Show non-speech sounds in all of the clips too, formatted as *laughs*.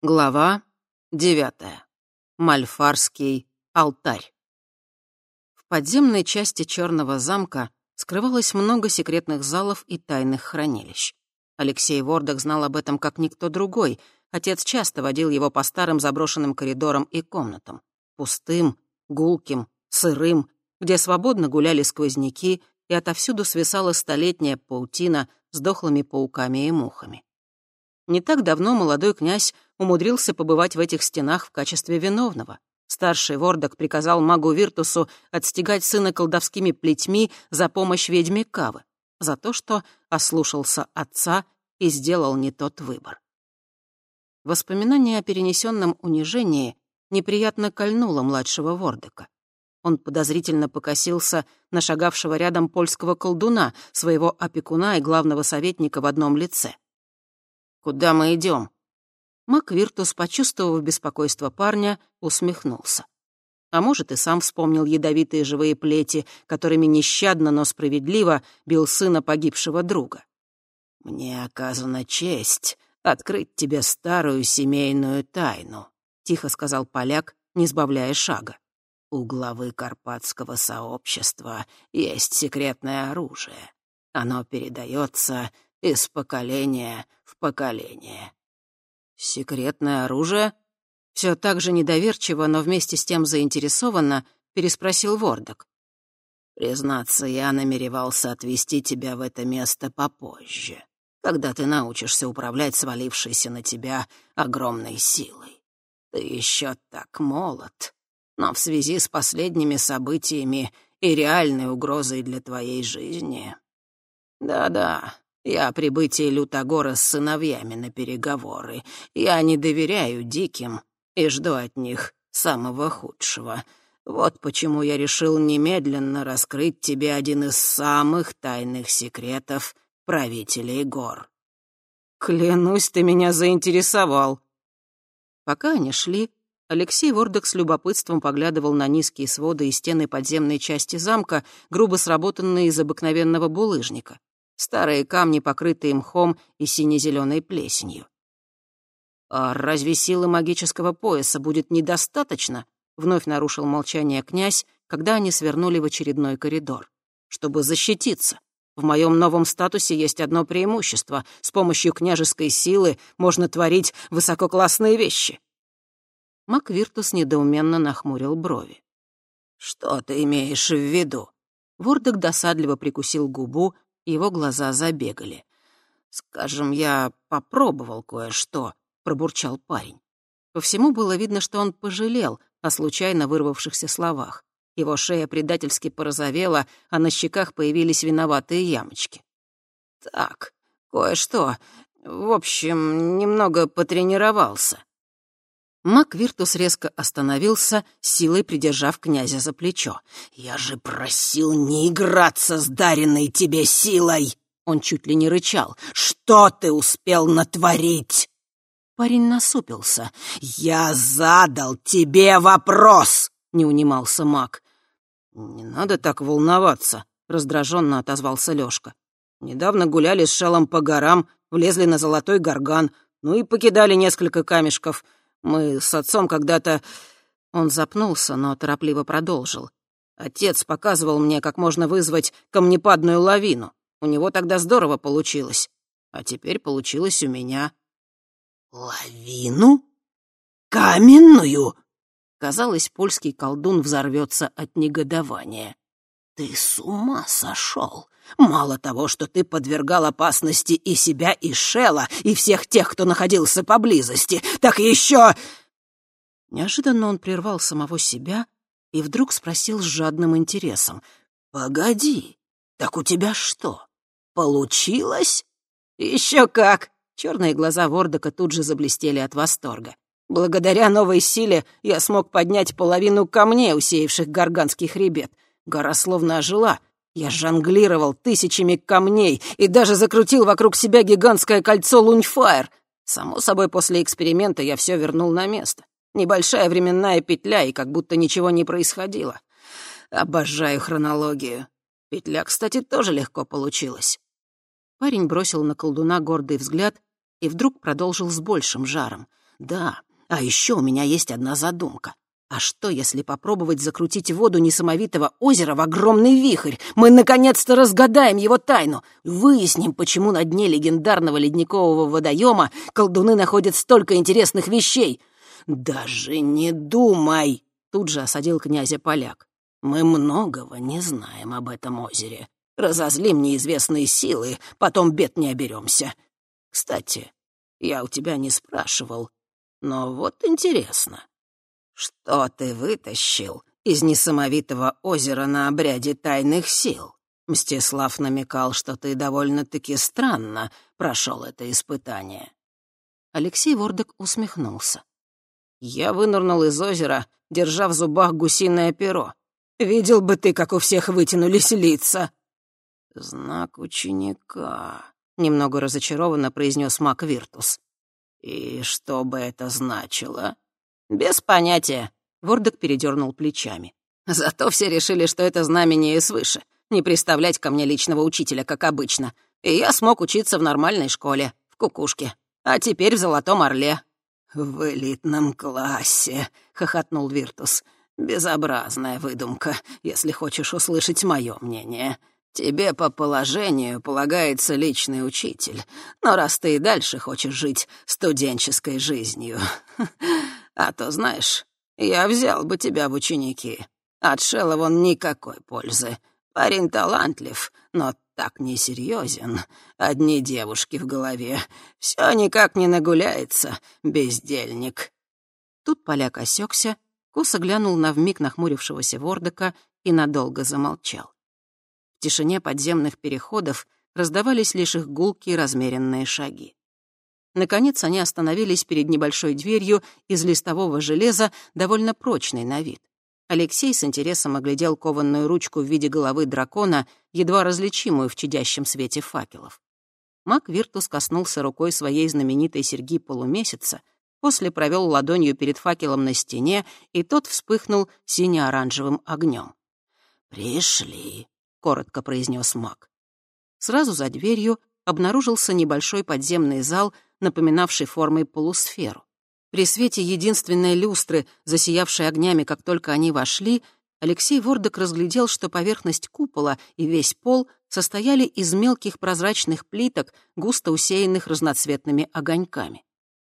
Глава девятая. Мальфарский алтарь. В подземной части Черного замка скрывалось много секретных залов и тайных хранилищ. Алексей Вордок знал об этом как никто другой. Отец часто водил его по старым заброшенным коридорам и комнатам. Пустым, гулким, сырым, где свободно гуляли сквозняки, и отовсюду свисала столетняя паутина с дохлыми пауками и мухами. Не так давно молодой князь умудрился побывать в этих стенах в качестве виновного. Старший Вордок приказал магу Виртусу отстегать сына колдовскими плетьми за помощь ведьме Кавы, за то, что ослушался отца и сделал не тот выбор. Воспоминание о перенесенном унижении неприятно кольнуло младшего Вордока. Он подозрительно покосился на шагавшего рядом польского колдуна, своего опекуна и главного советника в одном лице — Куда мы идем? Маквиртус, почувствовав беспокойство парня, усмехнулся. А может, и сам вспомнил ядовитые живые плети, которыми нещадно, но справедливо бил сына погибшего друга. «Мне оказана честь открыть тебе старую семейную тайну», — тихо сказал поляк, не сбавляя шага. «У главы Карпатского сообщества есть секретное оружие. Оно передается из поколения в поколение. Секретное оружие? Все так же недоверчиво, но вместе с тем заинтересованно переспросил Вордок. Признаться, я намеревался отвезти тебя в это место попозже, когда ты научишься управлять свалившейся на тебя огромной силой. Ты еще так молод, но в связи с последними событиями и реальной угрозой для твоей жизни... Да-да, я о прибытии Лютогора с сыновьями на переговоры. Я не доверяю диким и жду от них самого худшего. Вот почему я решил немедленно раскрыть тебе один из самых тайных секретов правителей гор. Клянусь, ты меня заинтересовал. Пока они шли, Алексей Вордок с любопытством поглядывал на низкие своды и стены подземной части замка, грубо сработанные из обыкновенного булыжника старые камни, покрытые мхом и сине-зеленой плесенью. «А разве силы магического пояса будет недостаточно?» — вновь нарушил молчание князь, когда они свернули в очередной коридор. «Чтобы защититься. В моем новом статусе есть одно преимущество. С помощью княжеской силы можно творить высококлассные вещи». Маквиртус недоуменно нахмурил брови. «Что ты имеешь в виду?» Вордок досадливо прикусил губу, его глаза забегали. «Скажем, я попробовал кое-что», — пробурчал парень. По всему было видно, что он пожалел о случайно вырвавшихся словах. Его шея предательски порозовела, а на щеках появились виноватые ямочки. «Так, кое-что. В общем, немного потренировался». Мак Виртус резко остановился, силой придержав князя за плечо. «Я же просил не играться с даренной тебе силой!» Он чуть ли не рычал. «Что ты успел натворить?» Парень насупился. «Я задал тебе вопрос!» — не унимался маг. «Не надо так волноваться», — раздраженно отозвался Лёшка. «Недавно гуляли с шалом по горам, влезли на золотой горган, ну и покидали несколько камешков». Мы с отцом когда-то...» Он запнулся, но торопливо продолжил. «Отец показывал мне, как можно вызвать камнепадную лавину. У него тогда здорово получилось. А теперь получилось у меня». «Лавину? Каменную?» Казалось, польский колдун взорвется от негодования. «Ты с ума сошел! Мало того, что ты подвергал опасности и себя, и Шела, и всех тех, кто находился поблизости, так еще...» Неожиданно он прервал самого себя и вдруг спросил с жадным интересом. «Погоди, так у тебя что, получилось?» «Еще как!» Черные глаза Вордока тут же заблестели от восторга. «Благодаря новой силе я смог поднять половину камней, усеявших горганский хребет. Гора словно ожила, я жонглировал тысячами камней и даже закрутил вокруг себя гигантское кольцо Луньфайр. Само собой, после эксперимента я все вернул на место. Небольшая временная петля, и как будто ничего не происходило. Обожаю хронологию. Петля, кстати, тоже легко получилась. Парень бросил на колдуна гордый взгляд и вдруг продолжил с большим жаром. Да, а еще у меня есть одна задумка. А что, если попробовать закрутить воду несамовитого озера в огромный вихрь? Мы наконец-то разгадаем его тайну, выясним, почему на дне легендарного ледникового водоема колдуны находят столько интересных вещей. Даже не думай, тут же осадил князя поляк. Мы многого не знаем об этом озере. Разозлим неизвестные силы, потом бед не оберемся. Кстати, я у тебя не спрашивал, но вот интересно. Что ты вытащил из несамовитого озера на обряде тайных сил? Мстислав намекал, что ты довольно-таки странно прошел это испытание. Алексей Вордок усмехнулся. Я вынырнул из озера, держа в зубах гусиное перо. Видел бы ты, как у всех вытянулись лица. Знак ученика, немного разочарованно произнес Мак Виртус. И что бы это значило? «Без понятия», — Вордок передернул плечами. «Зато все решили, что это знамение свыше. Не представлять ко мне личного учителя, как обычно. И я смог учиться в нормальной школе, в кукушке. А теперь в Золотом Орле». «В элитном классе», — хохотнул Виртус. «Безобразная выдумка, если хочешь услышать мое мнение. Тебе по положению полагается личный учитель, но раз ты и дальше хочешь жить студенческой жизнью, *laughs* а то, знаешь, я взял бы тебя в ученики. От Шелла вон никакой пользы. Парень талантлив, но так несерьезен. Одни девушки в голове. Все никак не нагуляется, бездельник». Тут поляк осекся, косо глянул на вмиг нахмурившегося Вордока и надолго замолчал. В тишине подземных переходов раздавались лишь их гулкие размеренные шаги. Наконец они остановились перед небольшой дверью из листового железа, довольно прочной на вид. Алексей с интересом оглядел кованную ручку в виде головы дракона, едва различимую в чадящем свете факелов. Мак Виртус коснулся рукой своей знаменитой серьги полумесяца, после провел ладонью перед факелом на стене, и тот вспыхнул сине-оранжевым огнем. «Пришли», — коротко произнес маг. Сразу за дверью обнаружился небольшой подземный зал, напоминавший формой полусферу. При свете единственной люстры, засиявшей огнями, как только они вошли, Алексей Вордок разглядел, что поверхность купола и весь пол состояли из мелких прозрачных плиток, густо усеянных разноцветными огоньками.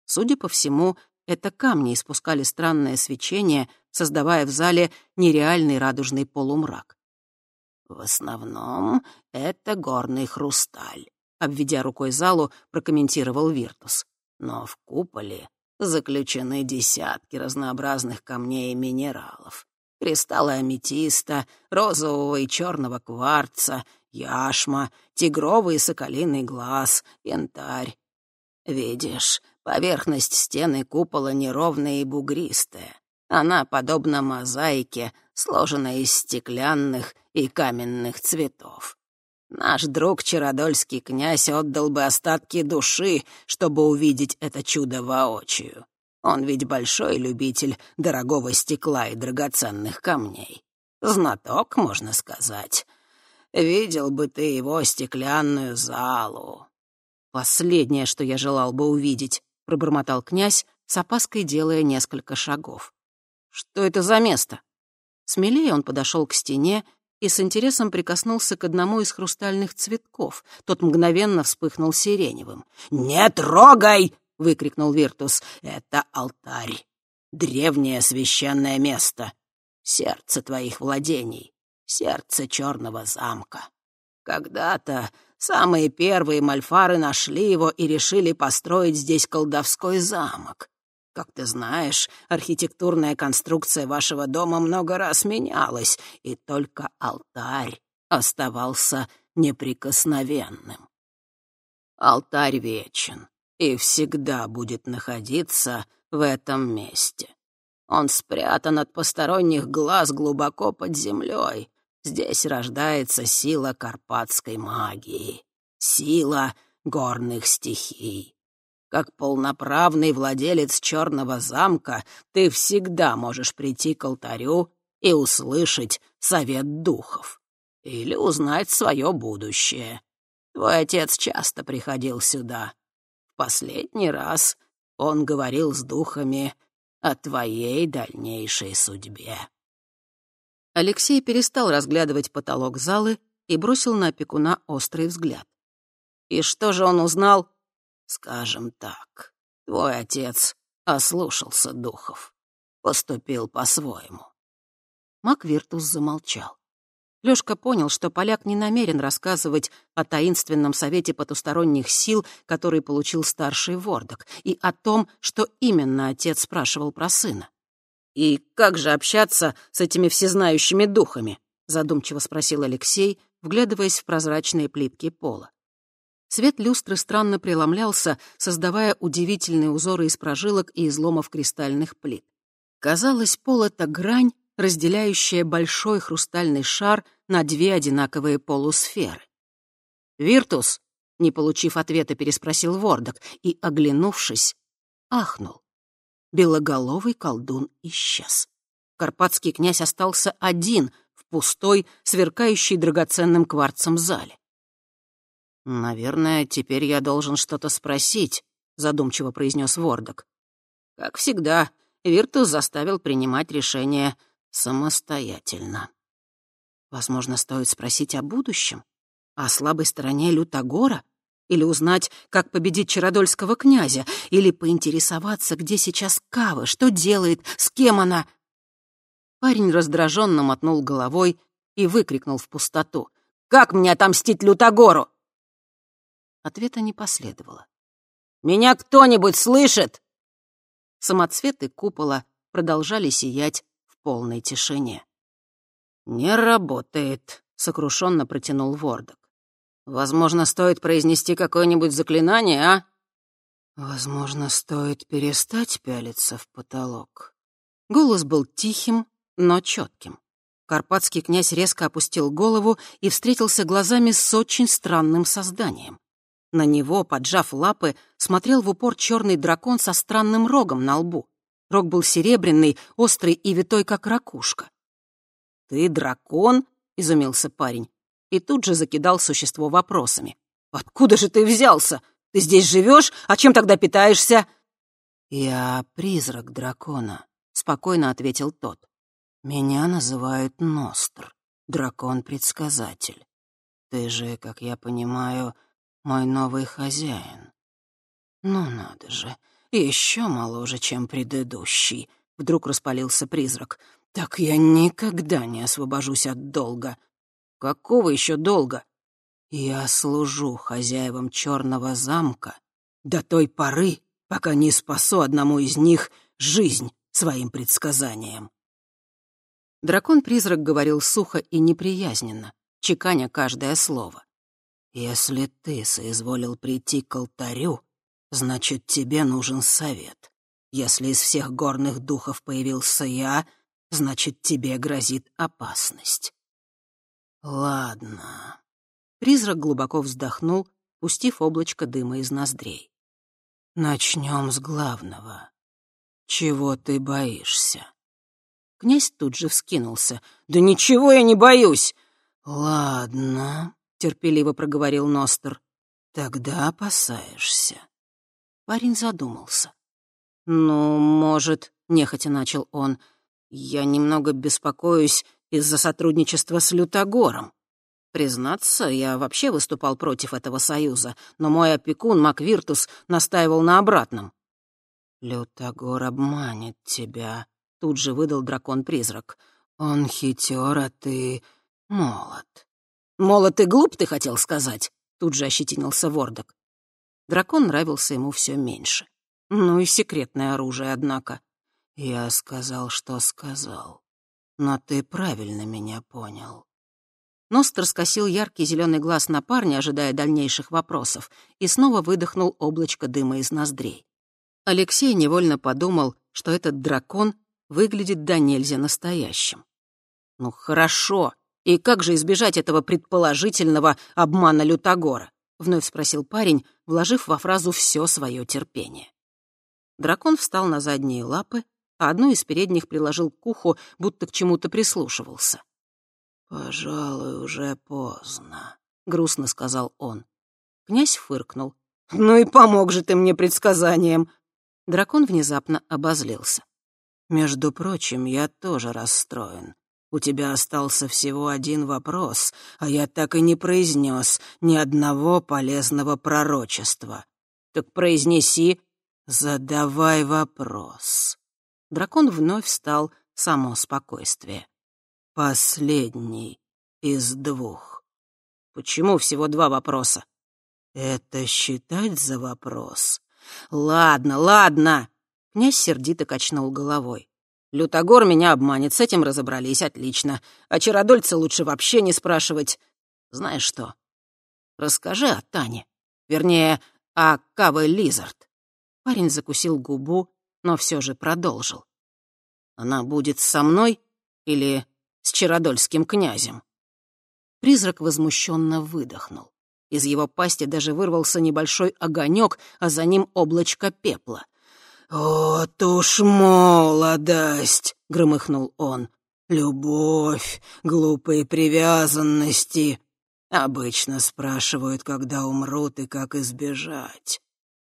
Судя по всему, это камни испускали странное свечение, создавая в зале нереальный радужный полумрак. «В основном это горный хрусталь», — обведя рукой залу, прокомментировал Виртус. «Но в куполе заключены десятки разнообразных камней и минералов. Кристаллы аметиста, розового и черного кварца, яшма, тигровый и соколиный глаз, янтарь. Видишь, поверхность стены купола неровная и бугристая. Она подобна мозаике, сложенной из стеклянных и каменных цветов. Наш друг Чародольский князь отдал бы остатки души, чтобы увидеть это чудо воочию. Он ведь большой любитель дорогого стекла и драгоценных камней. Знаток, можно сказать. Видел бы ты его стеклянную залу. Последнее, что я желал бы увидеть, пробормотал князь, с опаской делая несколько шагов. Что это за место? Смелее он подошел к стене и с интересом прикоснулся к одному из хрустальных цветков. Тот мгновенно вспыхнул сиреневым. «Не трогай!» — выкрикнул Виртус. «Это алтарь. Древнее священное место. Сердце твоих владений. Сердце черного замка. Когда-то самые первые мальфары нашли его и решили построить здесь колдовской замок. Как ты знаешь, архитектурная конструкция вашего дома много раз менялась, и только алтарь оставался неприкосновенным. Алтарь вечен и всегда будет находиться в этом месте. Он спрятан от посторонних глаз глубоко под землей. Здесь рождается сила карпатской магии, сила горных стихий. Как полноправный владелец черного замка, ты всегда можешь прийти к алтарю и услышать совет духов. Или узнать свое будущее. Твой отец часто приходил сюда. В последний раз Он говорил с духами о твоей дальнейшей судьбе». Алексей перестал разглядывать потолок залы и бросил на опекуна острый взгляд. «И что же он узнал?» «Скажем так, твой отец ослушался духов, поступил по-своему». Маквиртус замолчал. Лёшка понял, что поляк не намерен рассказывать о таинственном совете потусторонних сил, который получил старший Вордок, и о том, что именно отец спрашивал про сына. «И как же общаться с этими всезнающими духами?» — задумчиво спросил Алексей, вглядываясь в прозрачные плитки пола. Свет люстры странно преломлялся, создавая удивительные узоры из прожилок и изломов кристальных плит. Казалось, пол — это грань, разделяющая большой хрустальный шар на две одинаковые полусферы. «Виртус?» — не получив ответа, переспросил Вордок и, оглянувшись, ахнул. Белоголовый колдун исчез. Карпатский князь остался один в пустой, сверкающей драгоценным кварцем зале. «Наверное, теперь я должен что-то спросить», — задумчиво произнес Вордок. Как всегда, Виртус заставил принимать решение самостоятельно. Возможно, стоит спросить о будущем, о слабой стороне Лютогора, или узнать, как победить Чародольского князя, или поинтересоваться, где сейчас Кава, что делает, с кем она. Парень раздраженно мотнул головой и выкрикнул в пустоту. «Как мне отомстить Лютогору?» Ответа не последовало. «Меня кто-нибудь слышит?» Самоцветы купола продолжали сиять полной тишине. «Не работает», — сокрушенно протянул Вордок. «Возможно, стоит произнести какое-нибудь заклинание, а?» «Возможно, стоит перестать пялиться в потолок». Голос был тихим, но четким. Карпатский князь резко опустил голову и встретился глазами с очень странным созданием. На него, поджав лапы, смотрел в упор черный дракон со странным рогом на лбу. Рог был серебряный, острый и витой, как ракушка. «Ты дракон?» — изумился парень. И тут же закидал существо вопросами. «Откуда же ты взялся? Ты здесь живешь? А чем тогда питаешься?» «Я призрак дракона», — спокойно ответил тот. «Меня называют Ностр, дракон-предсказатель. Ты же, как я понимаю, мой новый хозяин. Ну надо же, еще моложе, чем предыдущий», — вдруг распалился призрак. «Так я никогда не освобожусь от долга». «Какого еще долга?» «Я служу хозяевам черного замка до той поры, пока не спасу одному из них жизнь своим предсказанием». Дракон-призрак говорил сухо и неприязненно, чеканя каждое слово. «Если ты соизволил прийти к алтарю, Значит, тебе нужен совет. Если из всех горных духов появился я, значит, тебе грозит опасность. Ладно. Призрак глубоко вздохнул, пустив облачко дыма из ноздрей. Начнем с главного. Чего ты боишься? Князь тут же вскинулся. «Да ничего я не боюсь!» «Ладно», — терпеливо проговорил Ностер. «Тогда опасаешься. Парень задумался. «Ну, может», — нехотя начал он, — «я немного беспокоюсь из-за сотрудничества с Лютогором. Признаться, я вообще выступал против этого союза, но мой опекун Маквиртус настаивал на обратном». «Лютогор обманет тебя», — тут же выдал дракон-призрак. «Он хитер, а ты молод». «Молод и глуп, ты хотел сказать?» — тут же ощетинился Вордок. Дракон нравился ему все меньше. Ну и секретное оружие, однако. Я сказал, что сказал. Но ты правильно меня понял. Ностр скосил яркий зеленый глаз на парня, ожидая дальнейших вопросов, и снова выдохнул облачко дыма из ноздрей. Алексей невольно подумал, что этот дракон выглядит до нельзя настоящим. Ну хорошо, и как же избежать этого предположительного обмана Лютогора? вновь спросил парень, вложив во фразу все свое терпение. Дракон встал на задние лапы, а одну из передних приложил к уху, будто к чему-то прислушивался. «Пожалуй, уже поздно», — грустно сказал он. Князь фыркнул. «Ну и помог же ты мне предсказанием!» Дракон внезапно обозлился. «Между прочим, я тоже расстроен. У тебя остался всего один вопрос, а я так и не произнес ни одного полезного пророчества. Так произнеси. Задавай вопрос. Дракон вновь стал само спокойствие. Последний из двух. Почему всего два вопроса? Это считать за вопрос? Ладно, ладно. Князь сердито качнул головой. Лютогор меня обманет, с этим разобрались, отлично. А Чародольца лучше вообще не спрашивать. Знаешь что? Расскажи о Тане. Вернее, о Каве Лизард. Парень закусил губу, но все же продолжил. Она будет со мной или с Чародольским князем? Призрак возмущенно выдохнул. Из его пасти даже вырвался небольшой огонек, а за ним облачко пепла. «Вот уж молодость!» — громыхнул он. «Любовь, глупые привязанности. Обычно спрашивают, когда умрут и как избежать.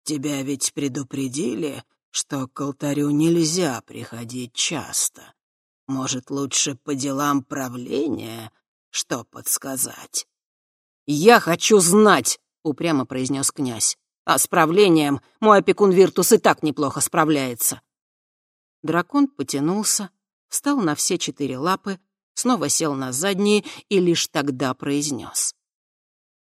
Тебя ведь предупредили, что к алтарю нельзя приходить часто. Может, лучше по делам правления что подсказать?» «Я хочу знать!» — упрямо произнес князь. А с правлением мой опекун Виртус и так неплохо справляется. Дракон потянулся, встал на все четыре лапы, снова сел на задние и лишь тогда произнес.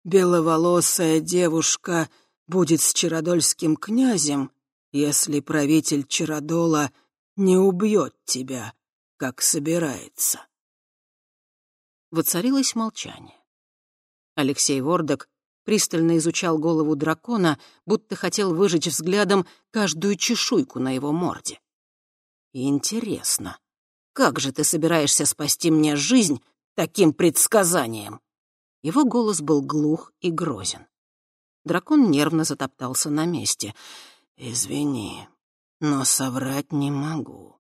«Беловолосая девушка будет с Чародольским князем, если правитель Чародола не убьет тебя, как собирается». Воцарилось молчание. Алексей Вордок пристально изучал голову дракона, будто хотел выжечь взглядом каждую чешуйку на его морде. «Интересно, как же ты собираешься спасти мне жизнь таким предсказанием?» Его голос был глух и грозен. Дракон нервно затоптался на месте. «Извини, но соврать не могу».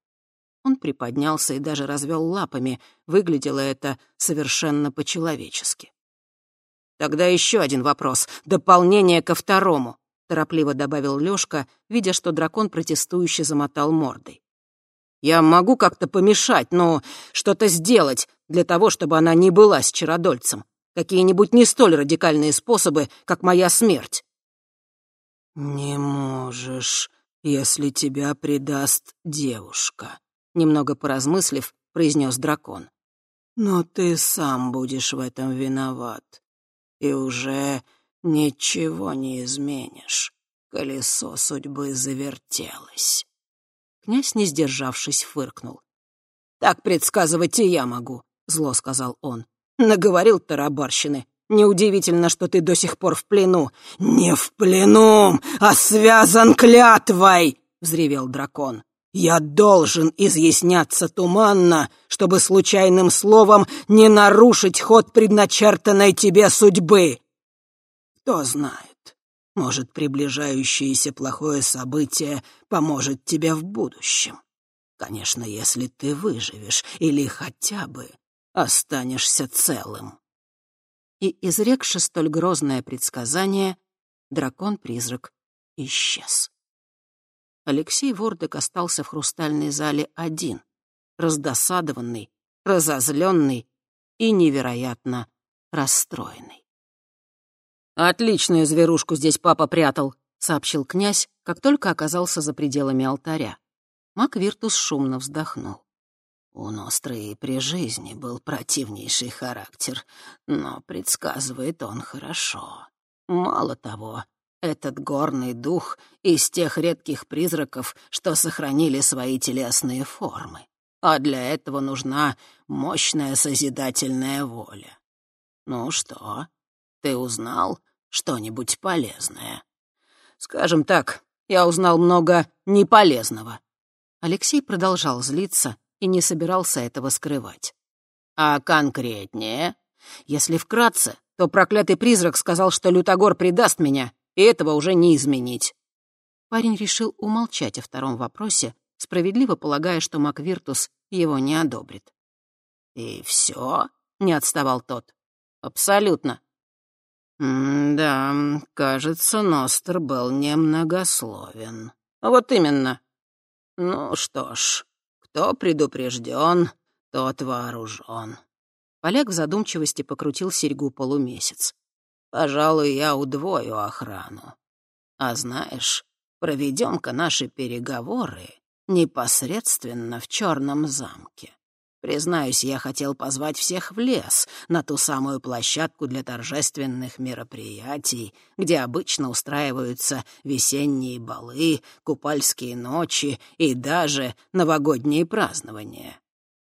Он приподнялся и даже развел лапами. Выглядело это совершенно по-человечески. «Тогда еще один вопрос. Дополнение ко второму», — торопливо добавил Лёшка, видя, что дракон протестующе замотал мордой. «Я могу как-то помешать, но что-то сделать для того, чтобы она не была с чародольцем. Какие-нибудь не столь радикальные способы, как моя смерть». «Не можешь, если тебя предаст девушка», — немного поразмыслив, произнес дракон. «Но ты сам будешь в этом виноват и уже ничего не изменишь. Колесо судьбы завертелось. Князь, не сдержавшись, фыркнул. «Так предсказывать и я могу», — зло сказал он. «Наговорил тарабарщины. Неудивительно, что ты до сих пор в плену». «Не в плену, а связан клятвой!» — взревел дракон. «Я должен изъясняться туманно, чтобы случайным словом не нарушить ход предначертанной тебе судьбы. Кто знает, может, приближающееся плохое событие поможет тебе в будущем. Конечно, если ты выживешь или хотя бы останешься целым». И, изрекши столь грозное предсказание, дракон-призрак исчез. Алексей Вордек остался в хрустальной зале один, раздосадованный, разозленный и невероятно расстроенный. «Отличную зверушку здесь папа прятал», — сообщил князь, как только оказался за пределами алтаря. Маквиртус шумно вздохнул. У Ностры при жизни был противнейший характер, но предсказывает он хорошо. Мало того, этот горный дух из тех редких призраков, что сохранили свои телесные формы. А для этого нужна мощная созидательная воля. Ну что, ты узнал что-нибудь полезное? Скажем так, я узнал много неполезного. Алексей продолжал злиться и не собирался этого скрывать. А конкретнее? Если вкратце, то проклятый призрак сказал, что Лютогор предаст меня этого уже не изменить». Парень решил умолчать о втором вопросе, справедливо полагая, что Маквиртус его не одобрит. «И все?» — не отставал тот. «Абсолютно». «Да, кажется, Ностер был немногословен. Вот именно. Ну что ж, кто предупрежден, тот вооружен. Олег в задумчивости покрутил серьгу полумесяц. Пожалуй, я удвою охрану. А знаешь, проведем-ка наши переговоры непосредственно в Черном замке. Признаюсь, я хотел позвать всех в лес, на ту самую площадку для торжественных мероприятий, где обычно устраиваются весенние балы, купальские ночи и даже новогодние празднования.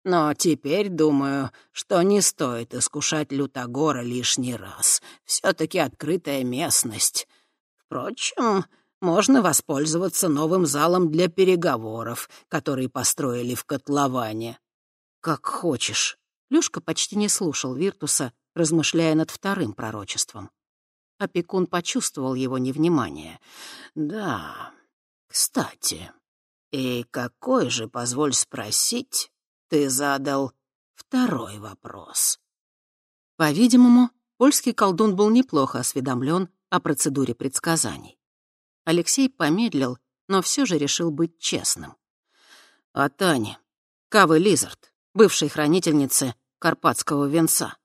Но теперь думаю, что не стоит искушать Лютогора лишний раз. Все-таки открытая местность. Впрочем, можно воспользоваться новым залом для переговоров, который построили в котловане. «Как хочешь». Люшка почти не слушал Виртуса, размышляя над вторым пророчеством. Опекун почувствовал его невнимание. «Да, кстати, и какой же, позволь спросить, ты задал второй вопрос?» По-видимому, польский колдун был неплохо осведомлен о процедуре предсказаний. Алексей помедлил, но все же решил быть честным. «А Тане, Кавы Лизард, бывшей хранительницы Карпатского венца.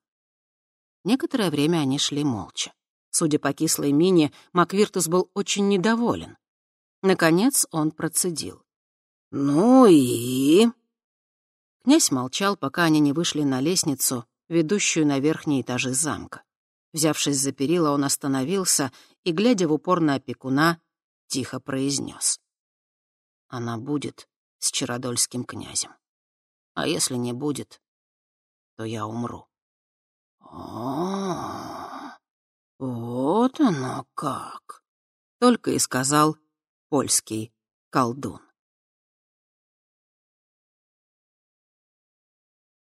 Некоторое время они шли молча. Судя по кислой мине, Маквиртус был очень недоволен. Наконец он процедил. «Ну и...» Князь молчал, пока они не вышли на лестницу, ведущую на верхние этажи замка. Взявшись за перила, он остановился и, глядя в упор на опекуна, тихо произнес: «Она будет с Чародольским князем». А если не будет, то я умру. Вот оно как, только и сказал польский колдун.